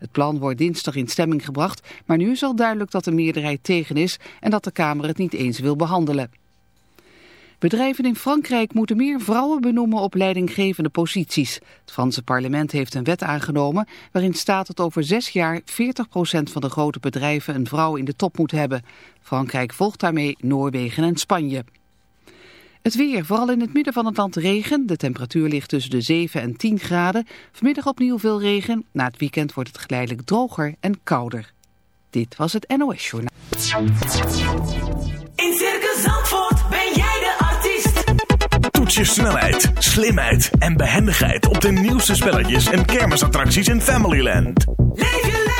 Het plan wordt dinsdag in stemming gebracht, maar nu is al duidelijk dat de meerderheid tegen is en dat de Kamer het niet eens wil behandelen. Bedrijven in Frankrijk moeten meer vrouwen benoemen op leidinggevende posities. Het Franse parlement heeft een wet aangenomen waarin staat dat over zes jaar 40% van de grote bedrijven een vrouw in de top moet hebben. Frankrijk volgt daarmee Noorwegen en Spanje. Het weer, vooral in het midden van het land regen. De temperatuur ligt tussen de 7 en 10 graden. Vanmiddag opnieuw veel regen. Na het weekend wordt het geleidelijk droger en kouder. Dit was het NOS Journaal. In Circus Zandvoort ben jij de artiest. Toets je snelheid, slimheid en behendigheid op de nieuwste spelletjes en kermisattracties in Familyland. Leef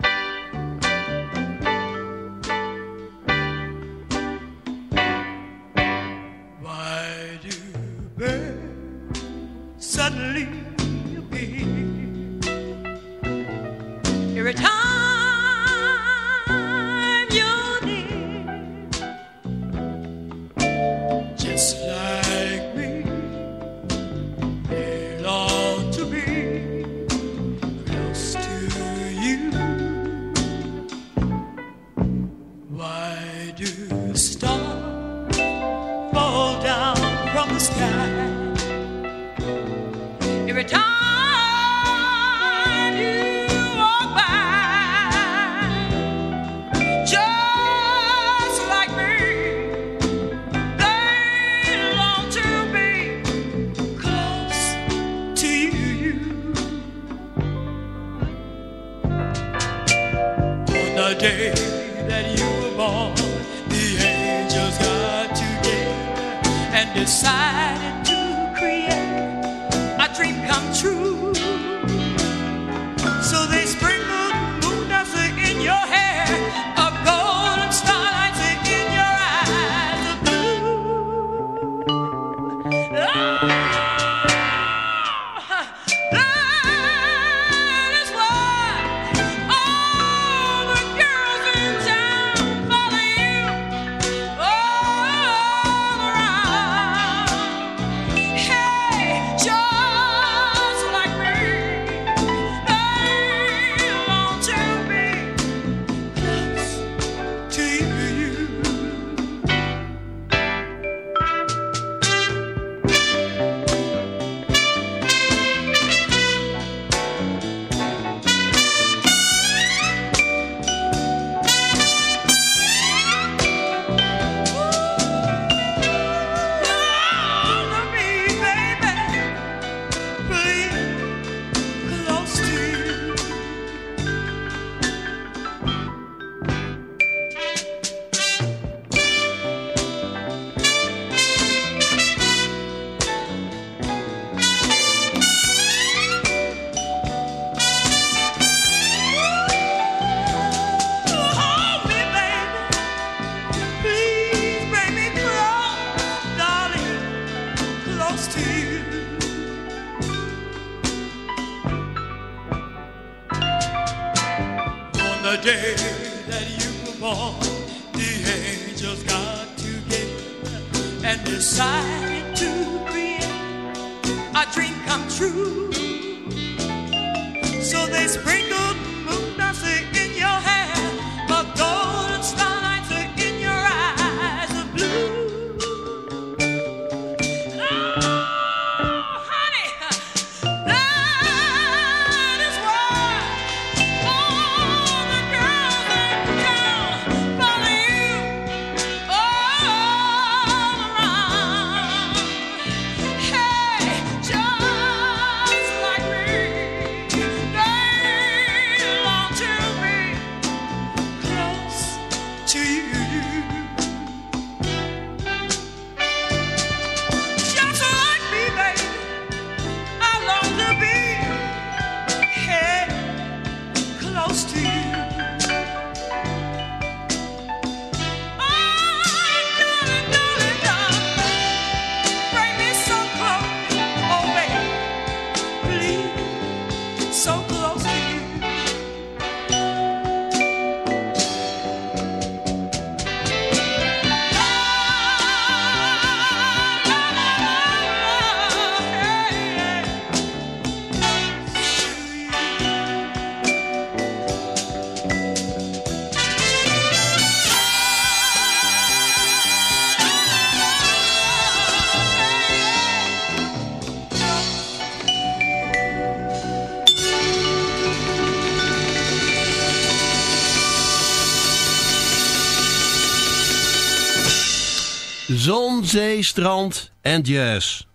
Zon, zee, strand en jazz.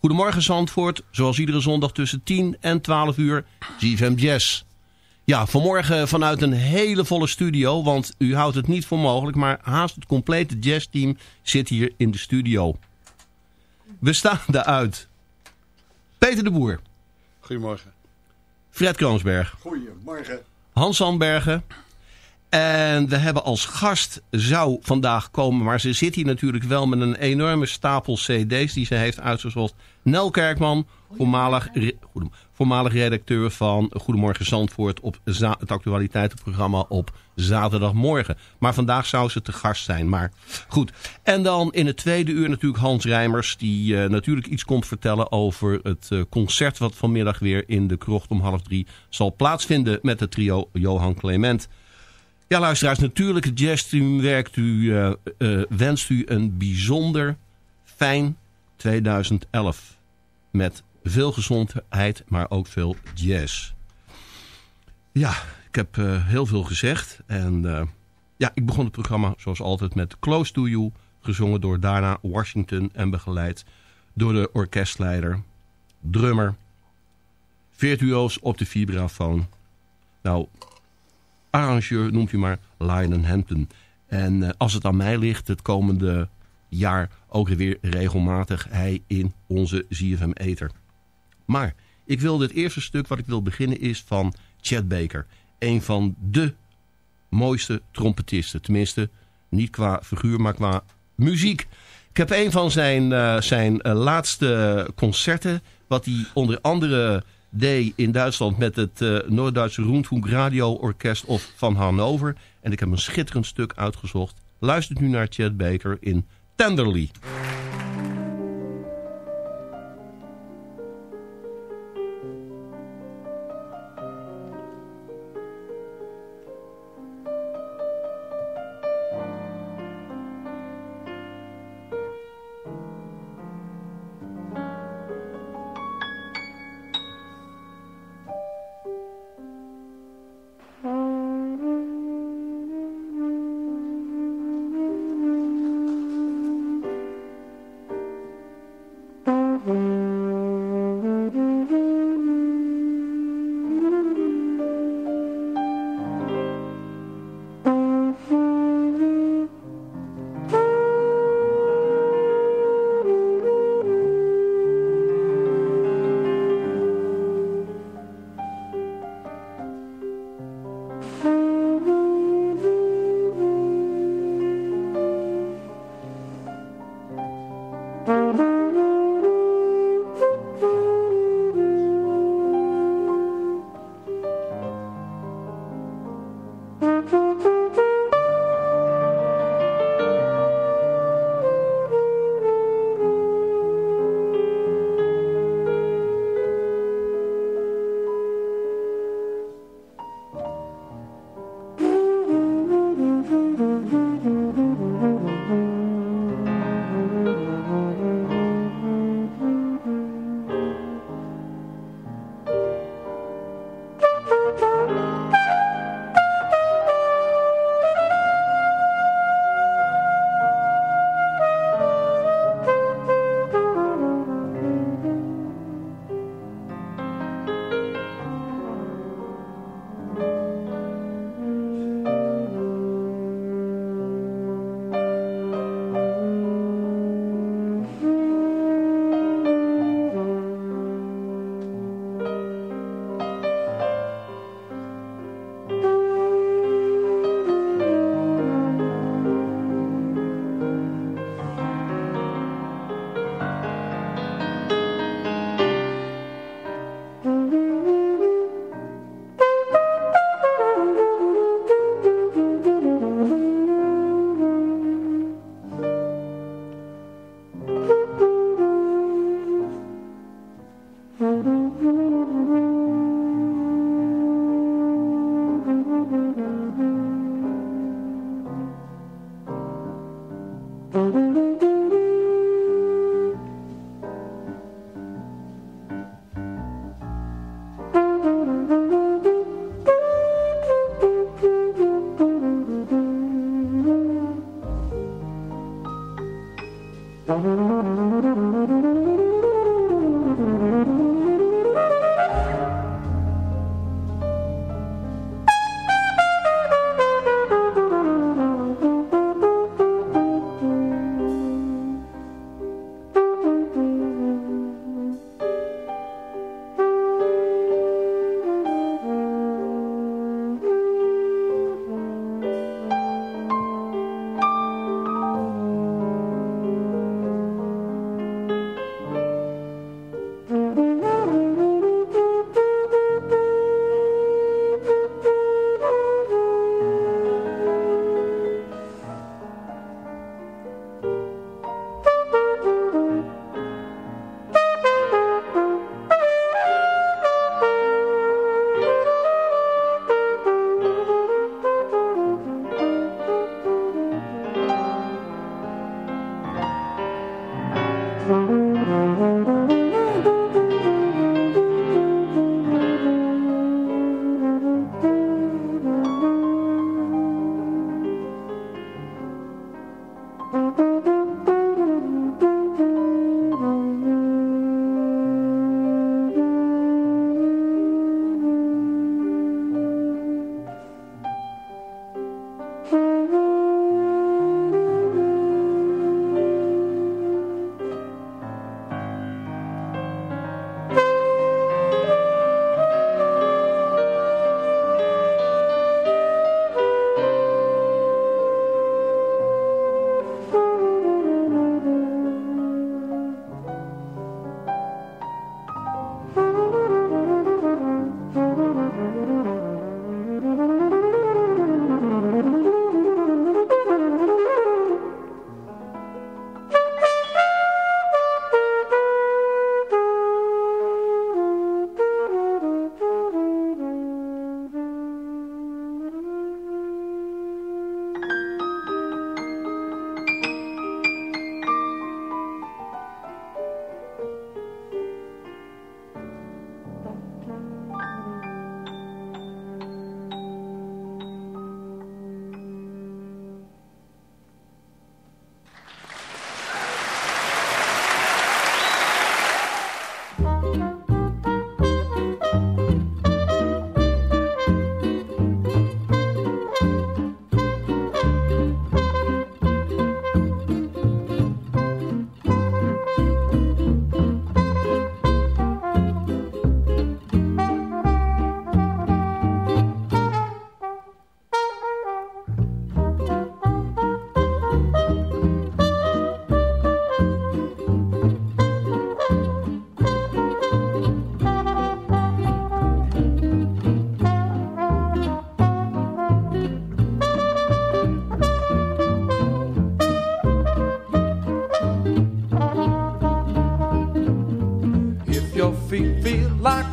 Goedemorgen Zandvoort, zoals iedere zondag tussen 10 en 12 uur, GFM Jazz. Ja, vanmorgen vanuit een hele volle studio, want u houdt het niet voor mogelijk, maar haast het complete jazzteam zit hier in de studio. We staan eruit. Peter de Boer, Goedemorgen. Fred Kroonsberg, Goedemorgen. Hans Sandbergen. En we hebben als gast zou vandaag komen, maar ze zit hier natuurlijk wel met een enorme stapel cd's die ze heeft uitgezocht. Nel Kerkman, voormalig, re- voormalig redacteur van Goedemorgen Zandvoort op het actualiteitenprogramma op zaterdagmorgen. Maar vandaag zou ze te gast zijn. Maar goed. En dan in het tweede uur natuurlijk Hans Rijmers, die eh, natuurlijk iets komt vertellen over het eh, concert wat vanmiddag weer in de krocht om half drie zal plaatsvinden met het trio Johan Clement. Ja, luisteraars, natuurlijk het jazzteam werkt u, eh, wenst u een bijzonder fijn 2011. Met veel gezondheid, maar ook veel jazz. Ja, ik heb eh, heel veel gezegd. En ja, ik begon het programma zoals altijd met Close to You. Gezongen door Dana Washington en begeleid door de orkestleider, drummer, virtuoos op de vibrafoon. Nou, arrangeur noemt u maar Lionel Hampton. En eh, als het aan mij ligt, het komende jaar ook weer regelmatig hij in onze ZFM Eter. Maar ik wil het eerste stuk wat ik wil beginnen is van Chad Baker. Een van de mooiste trompetisten. Tenminste, niet qua figuur, maar qua muziek. Ik heb een van zijn, eh, zijn eh, laatste concerten, wat hij onder andere deed in Duitsland met het eh, Noord-Duitse Rundfunk Radio Orkest of van Hannover. En ik heb een schitterend stuk uitgezocht. Luistert nu naar Chad Baker in Tenderly.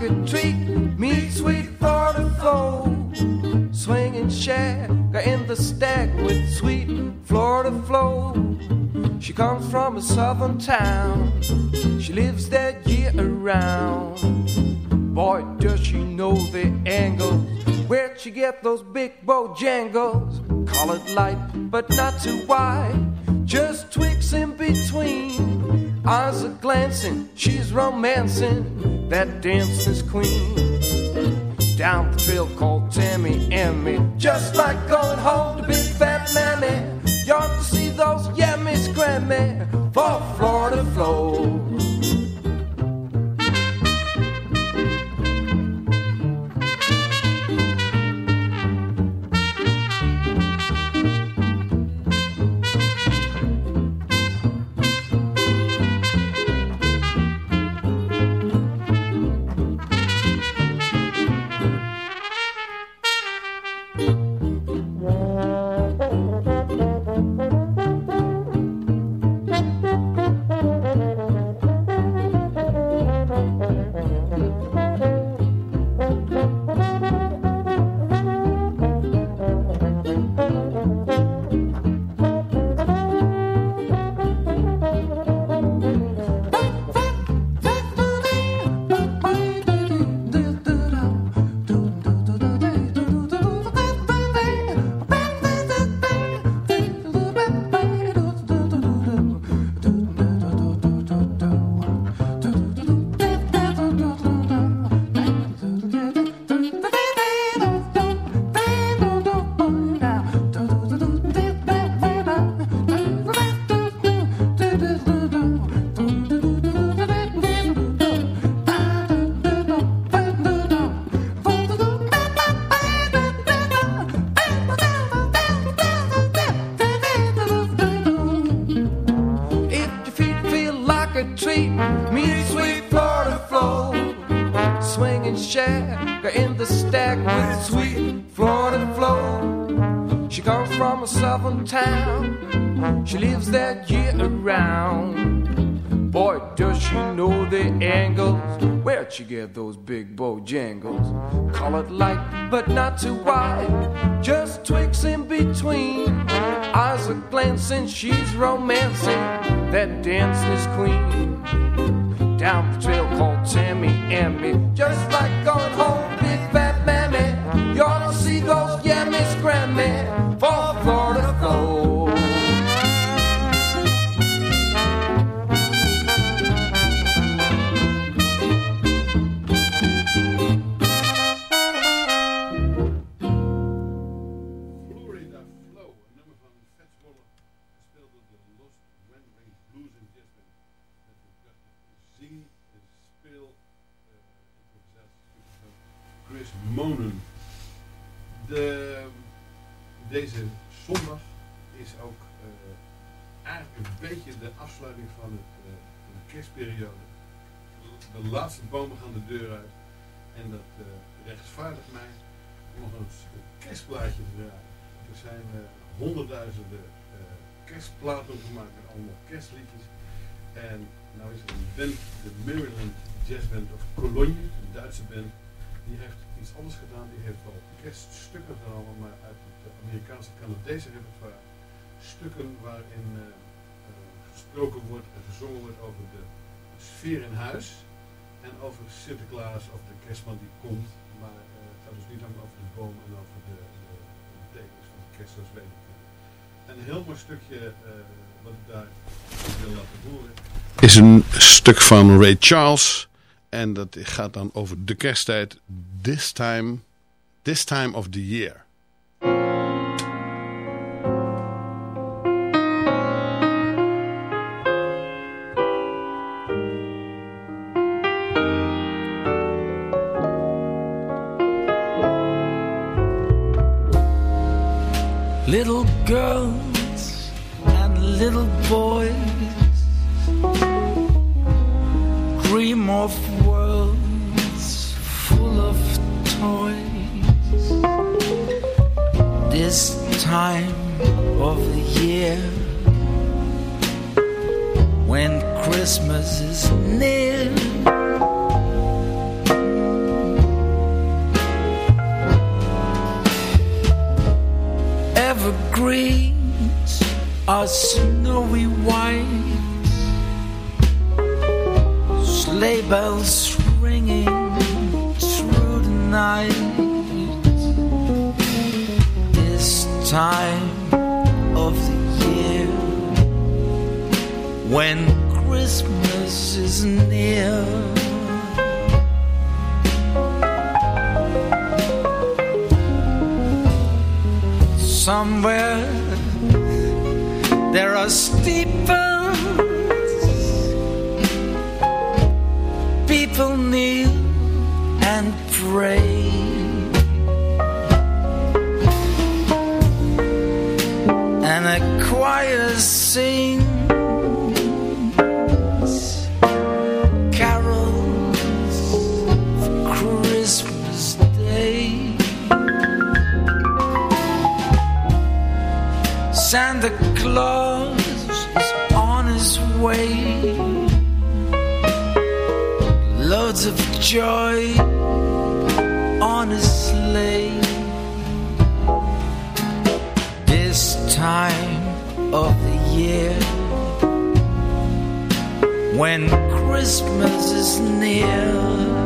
A treat. Me sweet Florida flow, swinging shag in the stack with sweet Florida flow. She comes from a southern town. She lives there year around. Boy, does she know the angles. Where'd she get those big bow bojangles? Colored light, but not too wide. Just twigs in between. Eyes are glancing, she's romancing. That dancer's queen. Down the trail called Tammy and me. Just like going home to big fat mammy. You ought to see those yummies crammy for Florida flow. Bojangles? Colored light, but not too wide. Just twigs in between. Eyes are glancing, she's romancing. That dancer's queen. Down the trail called Tammy and me. Just like going home, big fat mammy. To see those yammies Grammy van de laatste bomen gaan de deur uit. En dat eh, rechtvaardigt mij om nog een kerstplaatje te draaien. Er zijn eh, honderdduizenden eh, kerstplaten gemaakt allemaal kerstliedjes. En nou is er een band, de Maryland Jazz Band of Cologne, een Duitse band. Die heeft iets anders gedaan. Die heeft wel kerststukken genomen, maar uit het Amerikaanse Canadese repertoire. Stukken waarin gesproken wordt en gezongen wordt over de sfeer in huis. En over Sinterklaas of de kerstman die komt. Maar eh, het gaat dus niet allemaal over de boom en over de, de, van de kerst zoals kennen. Een heel mooi stukje eh, wat ik daar wil laten horen. Is een stuk van Ray Charles. En dat gaat dan over de kersttijd. This time, this time of the year. When Christmas is near. Somewhere there are steeples. People kneel and pray. And a choir sings Santa Claus is on his way. Loads of joy on his sleigh. This time of the year, when Christmas is near.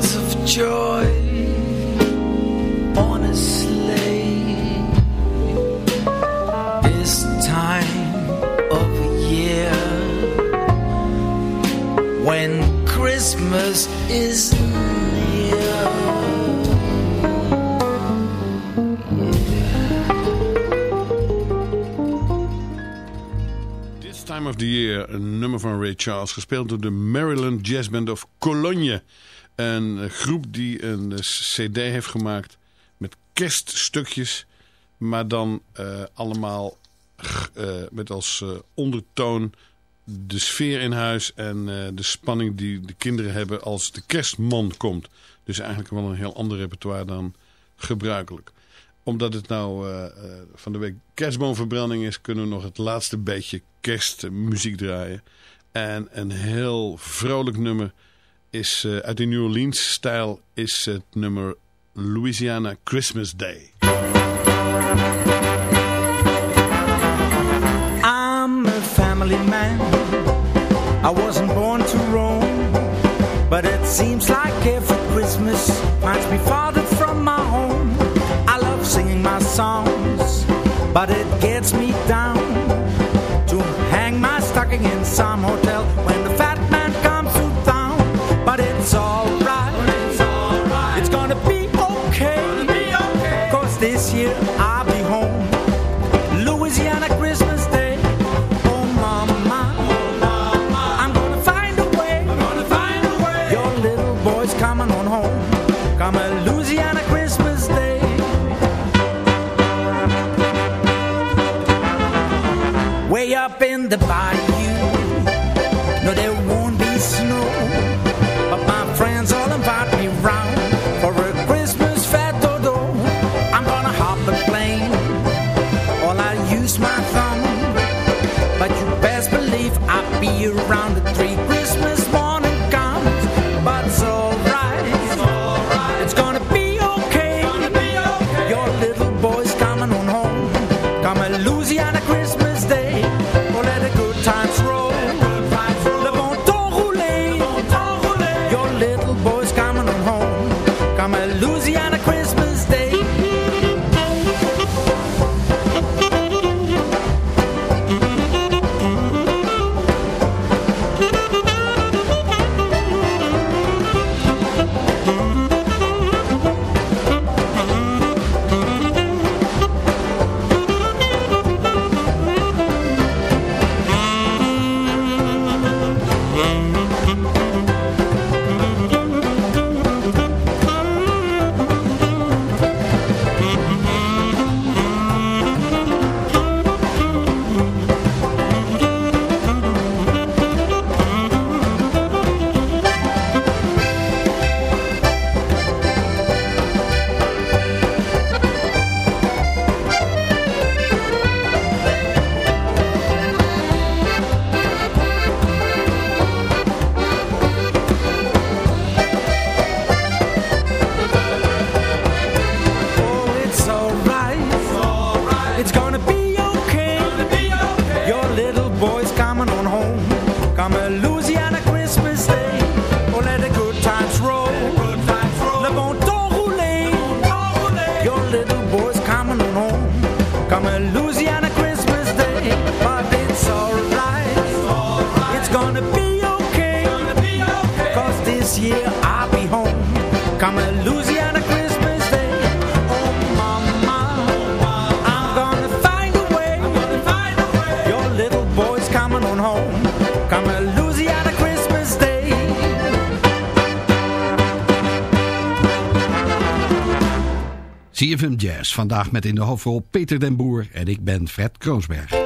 Of joy. This time of the Year, een nummer van Ray Charles, gespeeld door de Maryland Jazz Band of Cologne. Een groep die een cd heeft gemaakt met kerststukjes, maar dan eh, allemaal eh, met als eh, ondertoon de sfeer in huis en de spanning die de kinderen hebben als de kerstman komt. Dus eigenlijk wel een heel ander repertoire dan gebruikelijk omdat het nou van de week kerstboomverbranding is, kunnen we nog het laatste beetje kerstmuziek draaien. En een heel vrolijk nummer is eh, uit de New Orleans stijl is het nummer Louisiana Christmas Day. I'm a family man. I wasn't born to roam, but it seems like every Christmas finds me farther from my home. I love singing my songs, but it gets me down to hang my stocking in some hotel when the Way up in the bayou, CFM Jazz, vandaag met in de hoofdrol Peter den Boer en ik ben Fred Kroonsberg.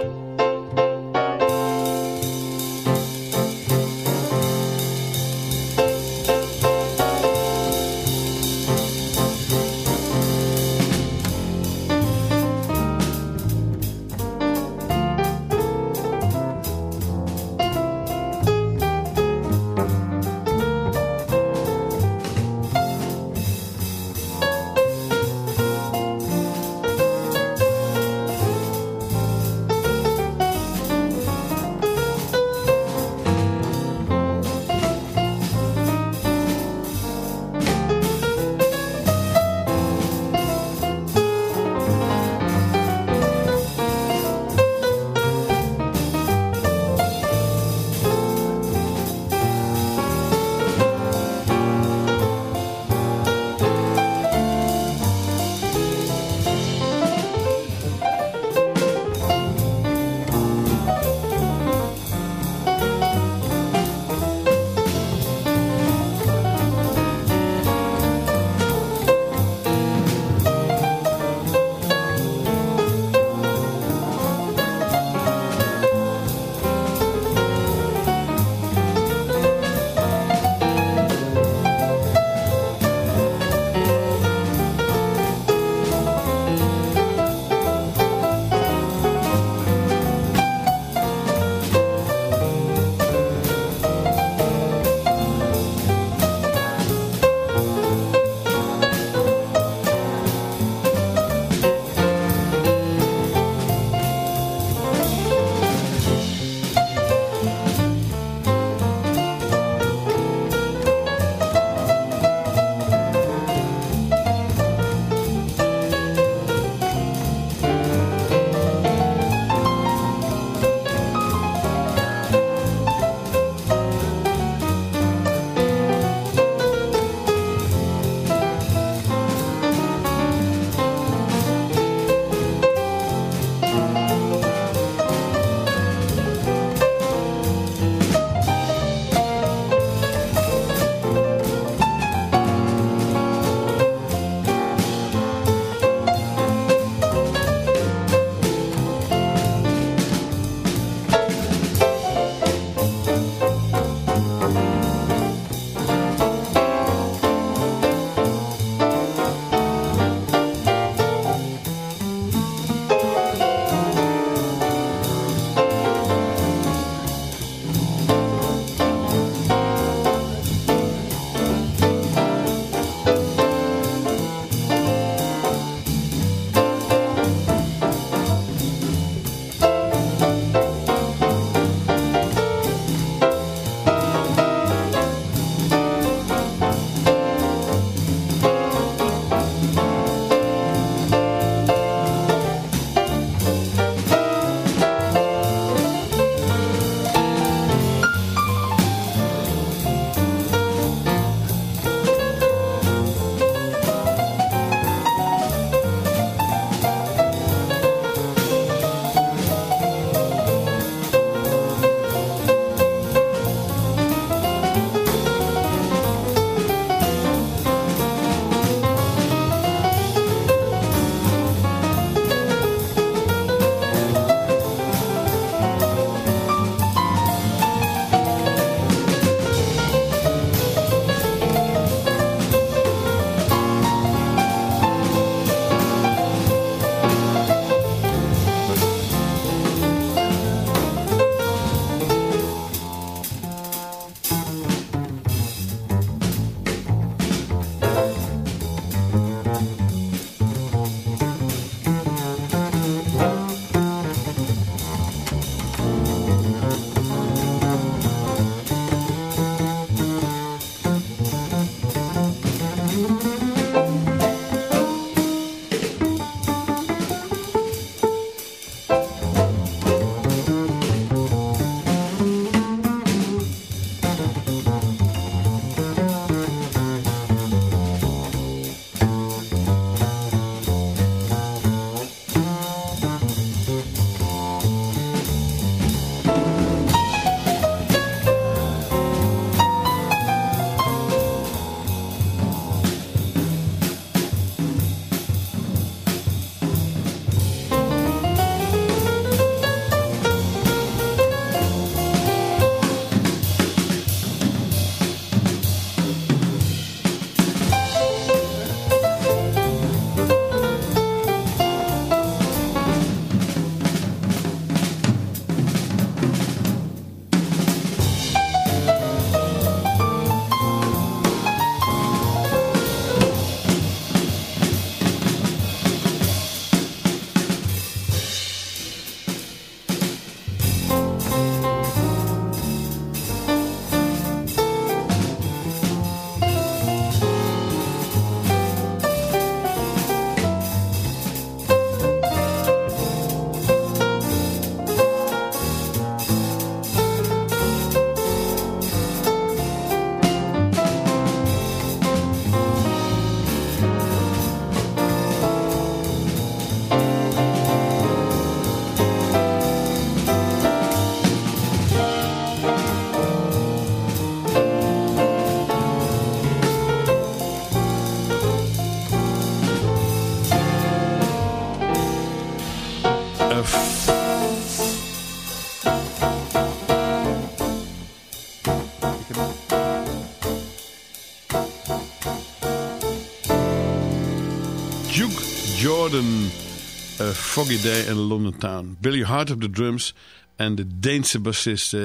Foggy Day in London Town. Billy Hart op de drums en de Deense bassist eh,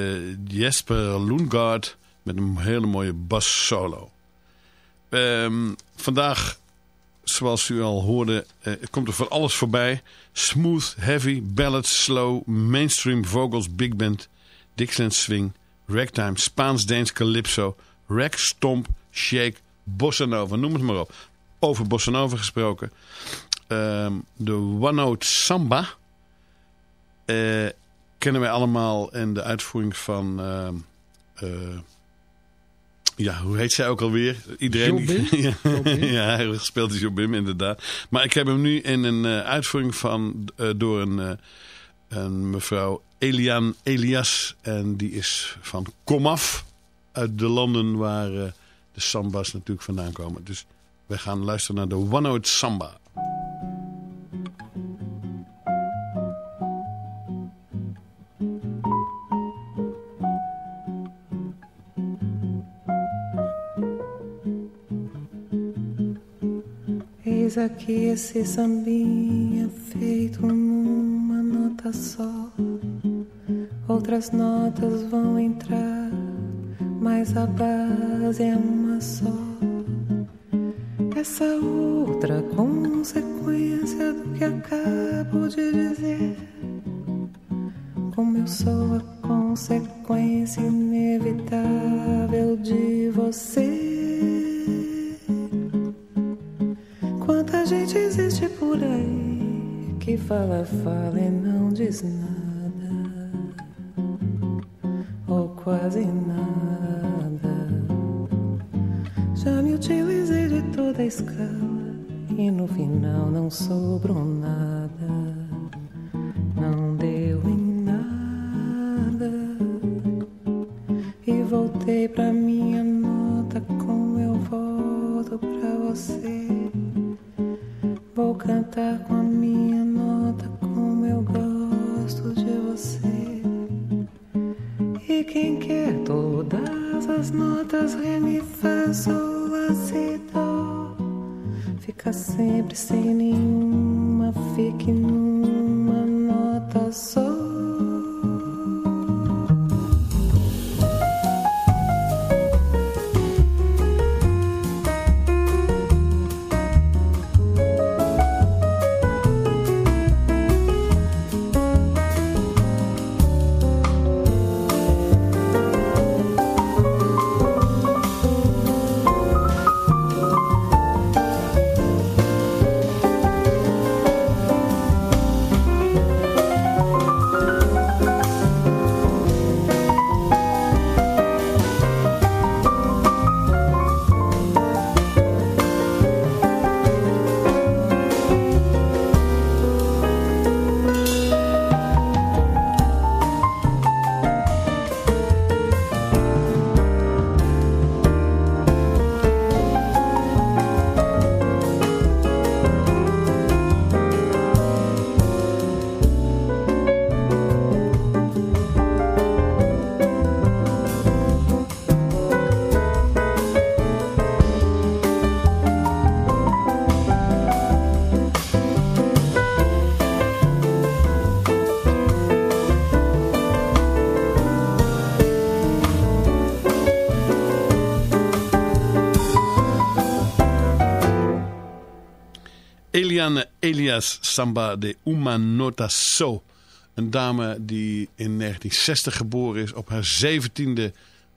Jesper Lundgaard met een hele mooie bass solo. Ehm, vandaag, zoals u al hoorde, eh, komt er van alles voorbij. Smooth, heavy, ballads, slow, mainstream vocals, big band, Dixieland swing, ragtime, Spaans-Deens calypso, rag, stomp, shake, bossa nova, noem het maar op. Over bossa nova gesproken. Ehm, de One Note Samba eh, kennen wij allemaal in de uitvoering van... ehm, eh, ja, hoe heet zij ook alweer? Iedereen die- ja, ja, hij speelt dus Jobim inderdaad. Maar ik heb hem nu in een eh, uitvoering van door een, een mevrouw Elian Elias. En die is van Komaf uit de landen waar de samba's natuurlijk vandaan komen. Dus wij gaan luisteren naar de One Note Samba. Eis aqui esse sambinha feito numa nota só. Outras notas vão entrar, mas a base é uma só. Essa outra consequência do que acabo de dizer. Como eu sou a consequência inevitável de você. Quanta gente existe por aí que fala, fala e não diz nada, de toda a escala e no final não sobrou nada, não deu em nada. E voltei pra minha nota como eu volto pra você. Vou cantar com a minha nota como eu gosto de você. E quem quer todas as notas, ré, mi, fá, sol, lá. Fica sempre sem nenhuma, fique numa nota só. Elias Samba de Umanota So. Een dame die in 1960 geboren is, op haar 17e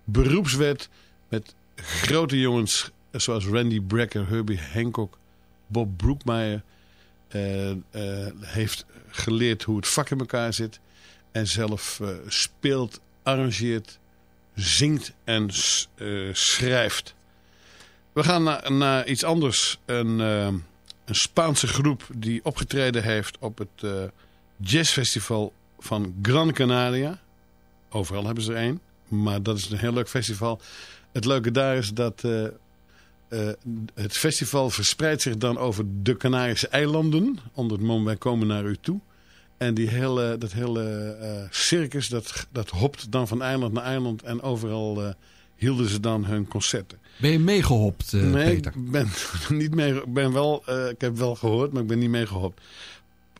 beroepswet. Met grote jongens zoals Randy Brecker, Herbie Hancock, Bob Brookmeyer. eh, eh, heeft geleerd hoe het vak in elkaar zit. En zelf eh, speelt, arrangeert, zingt en schrijft. We gaan naar, iets anders. Een, een Spaanse groep die opgetreden heeft op het eh, jazzfestival van Gran Canaria. Overal hebben ze er één, maar dat is een heel leuk festival. Het leuke daar is dat eh, eh, het festival verspreidt zich dan over de Canarische eilanden. Onder het mom wij komen naar u toe. En die hele, dat hele circus dat, dat hopt dan van eiland naar eiland en overal... hielden ze dan hun concerten. Ben je meegehopt, eh, nee, Peter? ik ben, niet mee, ben wel, eh, ik heb wel gehoord, maar ik ben niet meegehopt.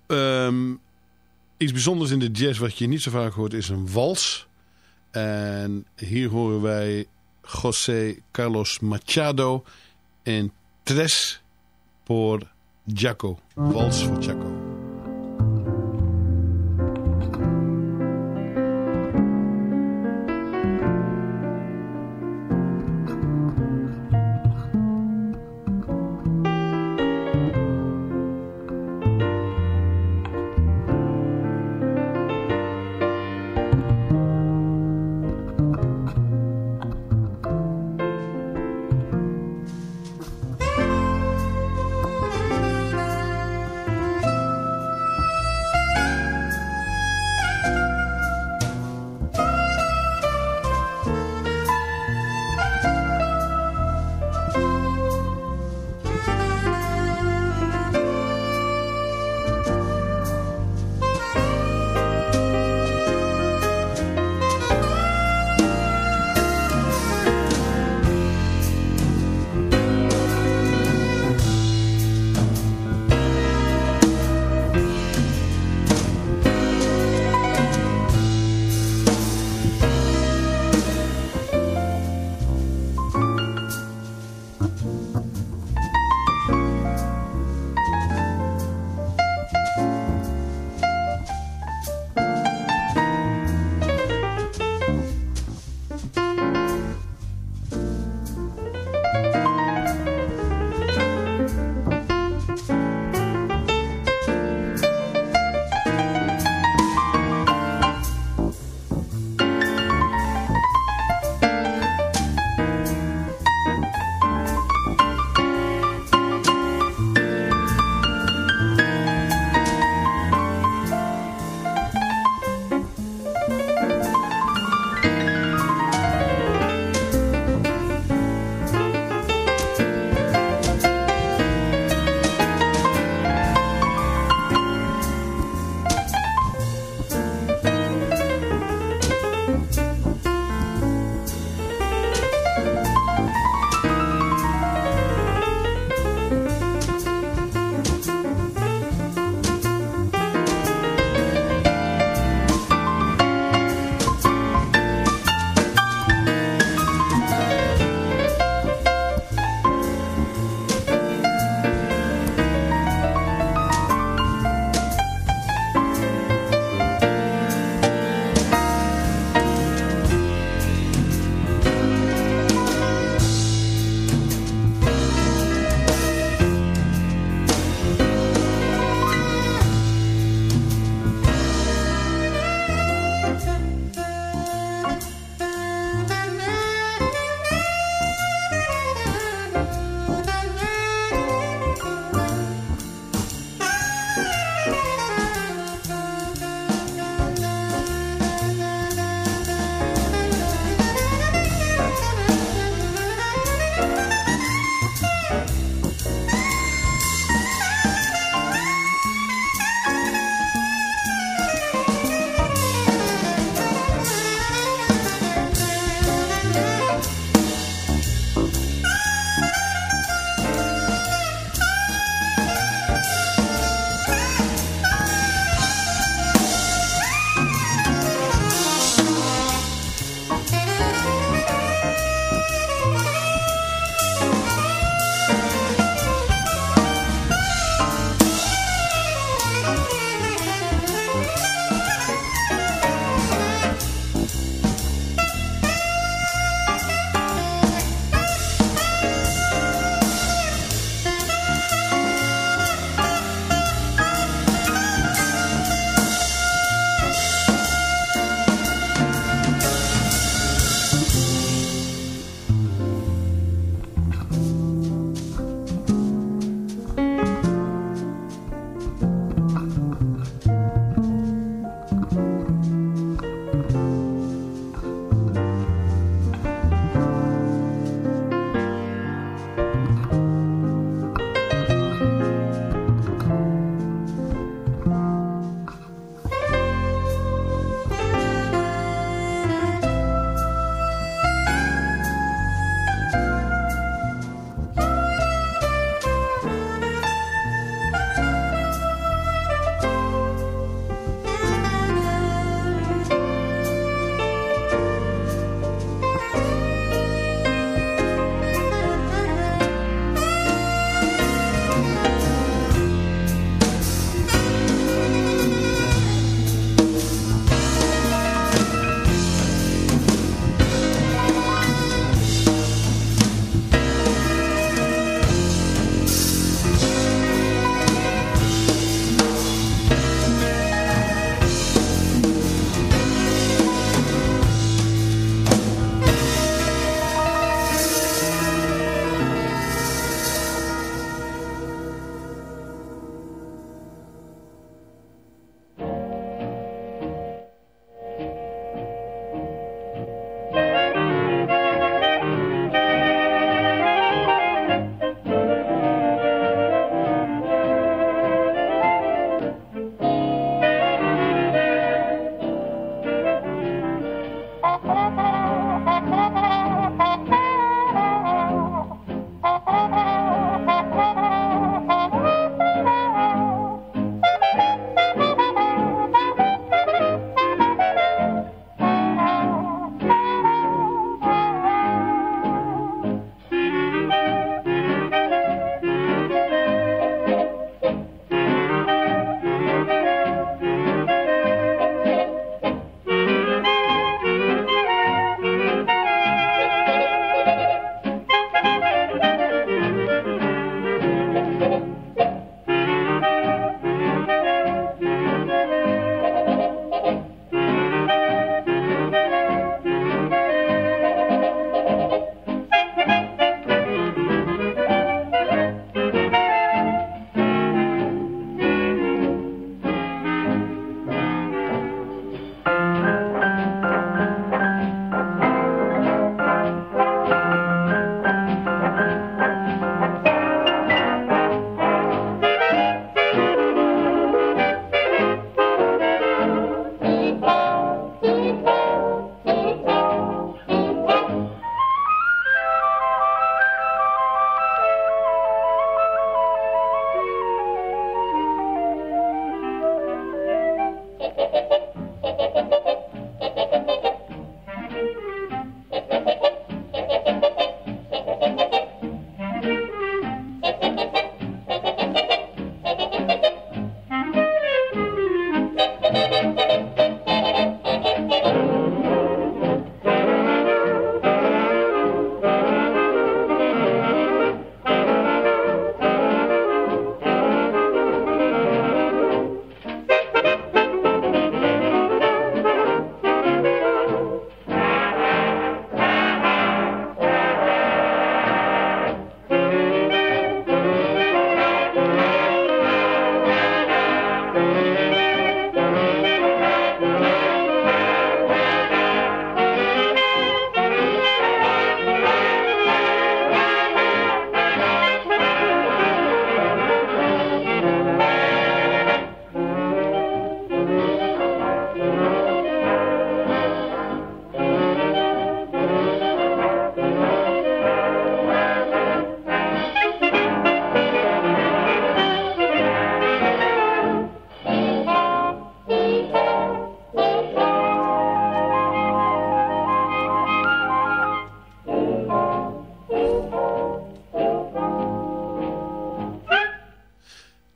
Ehm, iets bijzonders in de jazz wat je niet zo vaak hoort is een wals. En hier horen wij José Carlos Machado en Tres por Jaco. Wals voor Jaco.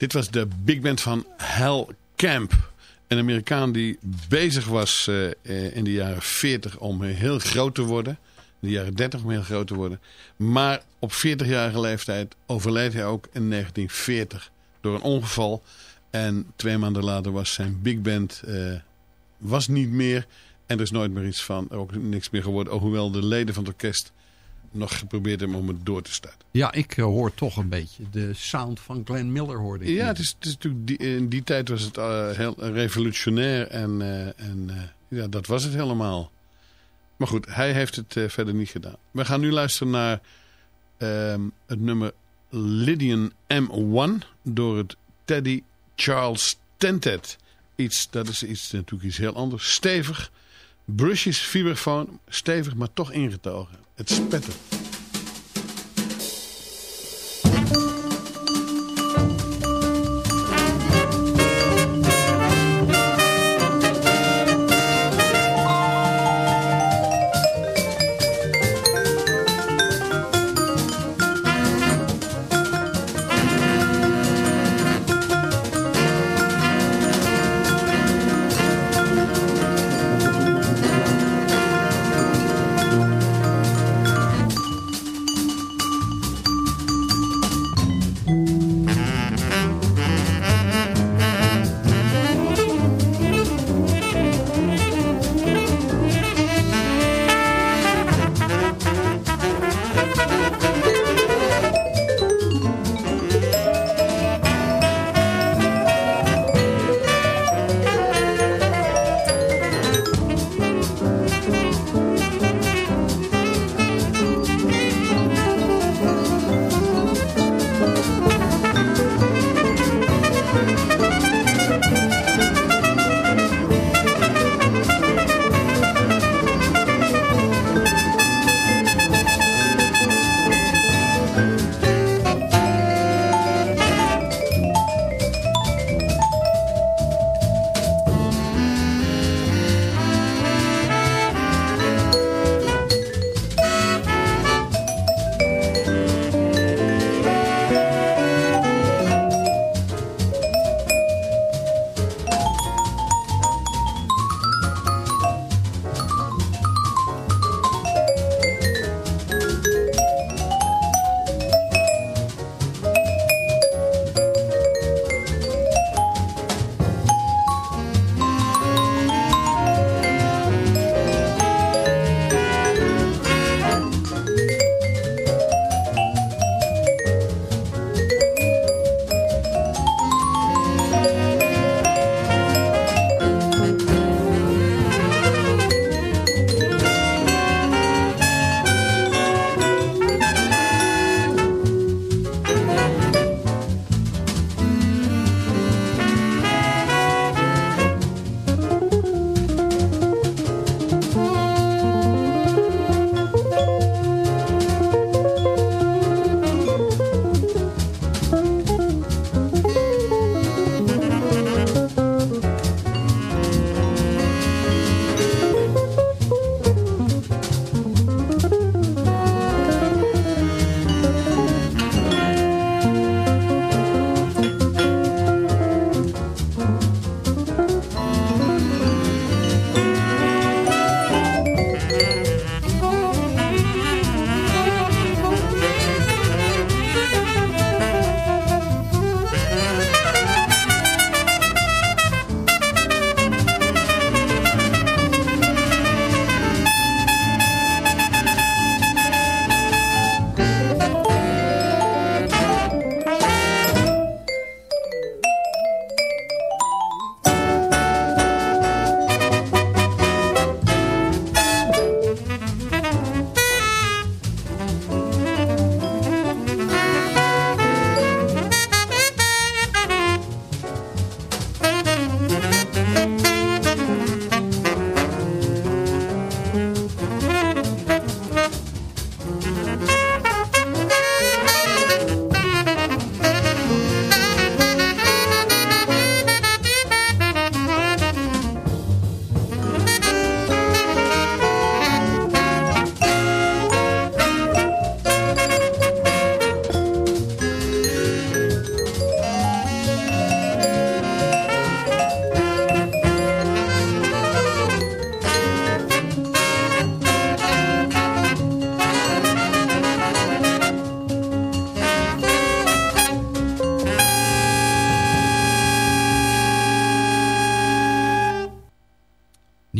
Dit was de big band van Hal Camp. Een Amerikaan die bezig was eh, eh, in de jaren 40 om heel groot te worden. In de jaren 30 om heel groot te worden. Maar op 40-jarige leeftijd overleed hij ook in 1940 door een ongeval. En twee maanden later was zijn big band eh, was niet meer. En er is nooit meer iets van, ook niks meer geworden. Hoewel de leden van het orkest nog geprobeerd hebben om het door te starten. Ja, ik eh, hoor toch een beetje de sound van Glenn Miller hoorde ik. Ja, het is, het is natuurlijk die, in die tijd was het eh, heel revolutionair en, eh, en ja, dat was het helemaal. Maar goed, hij heeft het verder niet gedaan. We gaan nu luisteren naar ehm, het nummer Lydian M1 door het Teddy Charles Tentet. Iets, dat is iets, natuurlijk iets heel anders. Stevig, brushes, vibrafoon, stevig maar toch ingetogen. Het spetter.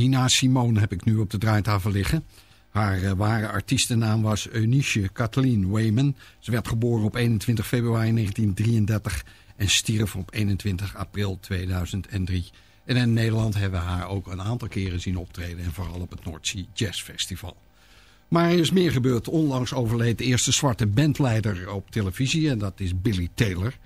Nina Simone heb ik nu op de draaitafel liggen. Haar uh, ware artiestennaam was Eunice Kathleen Wayman. Ze werd geboren op 21 februari 1933 en stierf op 21 april 2003. En in Nederland hebben we haar ook een aantal keren zien optreden en vooral op het Noordzee Jazz Festival. Maar er is meer gebeurd. Onlangs overleed de eerste zwarte bandleider op televisie en dat is Billy Taylor.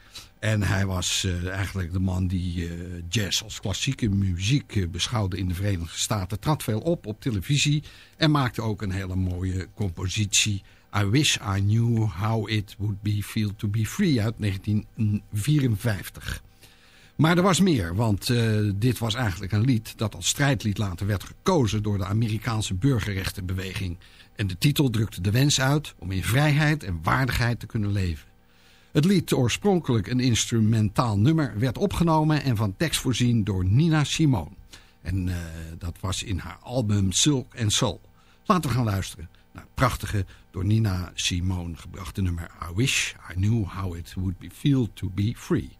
En hij was uh, eigenlijk de man die uh, jazz als klassieke muziek uh, beschouwde in de Verenigde Staten. Trad veel op op televisie en maakte ook een hele mooie compositie. I Wish I Knew How It Would Be Feel To Be Free uit 1954. Maar er was meer, want dit was eigenlijk een lied dat als strijdlied later werd gekozen door de Amerikaanse burgerrechtenbeweging. En de titel drukte de wens uit om in vrijheid en waardigheid te kunnen leven. Het lied, oorspronkelijk een instrumentaal nummer, werd opgenomen en van tekst voorzien door Nina Simone. En uh, dat was in haar album Silk and Soul. Laten we gaan luisteren naar het prachtige, door Nina Simone gebrachte nummer I Wish I Knew How It Would Be Feel To Be Free.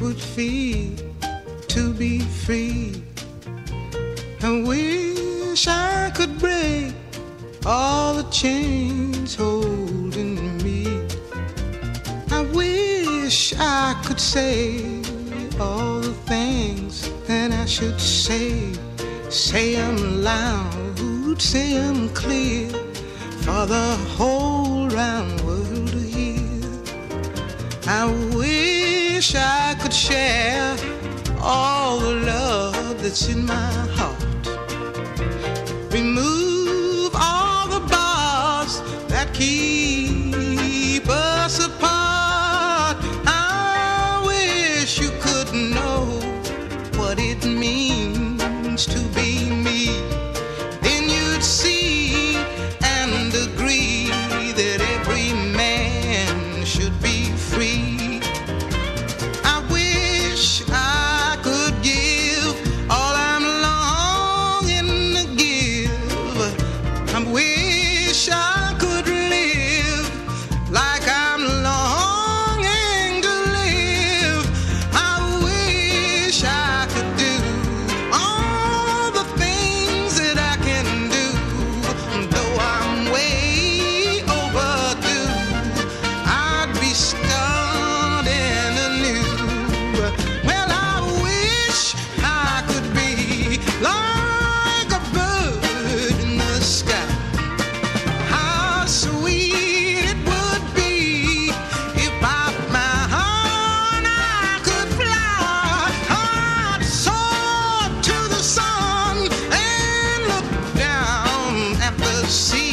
Would feel to be free. I wish I could break all the chains holding me. I wish I could say all the things that I should say. Say them loud, say clear for the whole round world to hear. I wish I could share all the love that's in my heart. see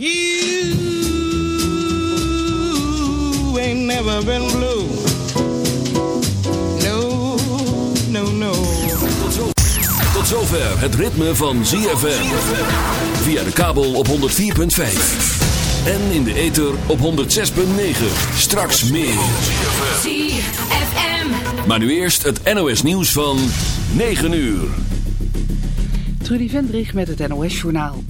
You never been blue. No, no, no. Tot, zover het ritme van ZFM. Via de kabel op 104.5. En in de ether op 106.9. Straks meer. Maar nu eerst het NOS nieuws van 9 uur. Trudy Vendrich met het NOS journaal.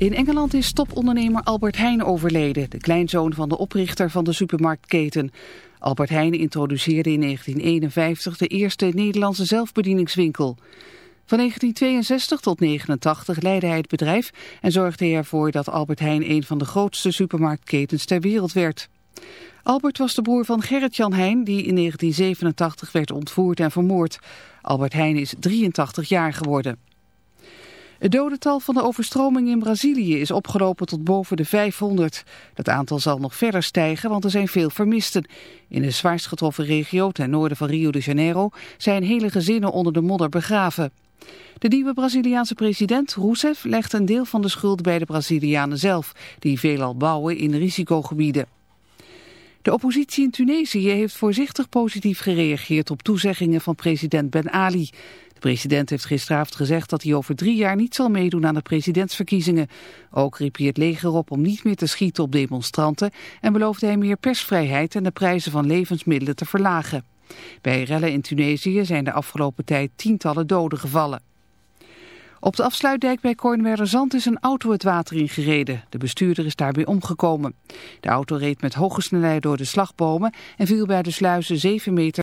In Engeland is topondernemer Albert Heijn overleden, de kleinzoon van de oprichter van de supermarktketen. Albert Heijn introduceerde in 1951 de eerste Nederlandse zelfbedieningswinkel. Van 1962 tot 1989 leidde hij het bedrijf en zorgde hij ervoor dat Albert Heijn een van de grootste supermarktketens ter wereld werd. Albert was de broer van Gerrit-Jan Heijn, die in 1987 werd ontvoerd en vermoord. Albert Heijn is 83 jaar geworden. Het dodental van de overstroming in Brazilië is opgelopen tot boven de 500. Dat aantal zal nog verder stijgen, want er zijn veel vermisten. In de zwaarst getroffen regio ten noorden van Rio de Janeiro zijn hele gezinnen onder de modder begraven. De nieuwe Braziliaanse president Rousseff legt een deel van de schuld bij de Brazilianen zelf, die veelal bouwen in risicogebieden. De oppositie in Tunesië heeft voorzichtig positief gereageerd op toezeggingen van president Ben Ali. De president heeft gisteravond gezegd dat hij over drie jaar niet zal meedoen aan de presidentsverkiezingen. Ook riep hij het leger op om niet meer te schieten op demonstranten en beloofde hij meer persvrijheid en de prijzen van levensmiddelen te verlagen. Bij rellen in Tunesië zijn de afgelopen tijd tientallen doden gevallen. Op de afsluitdijk bij Kornwerderzand is een auto het water ingereden. De bestuurder is daarbij omgekomen. De auto reed met hoge snelheid door de slagbomen en viel bij de sluizen 7 meter